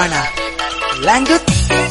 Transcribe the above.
Gimana? Lanjut.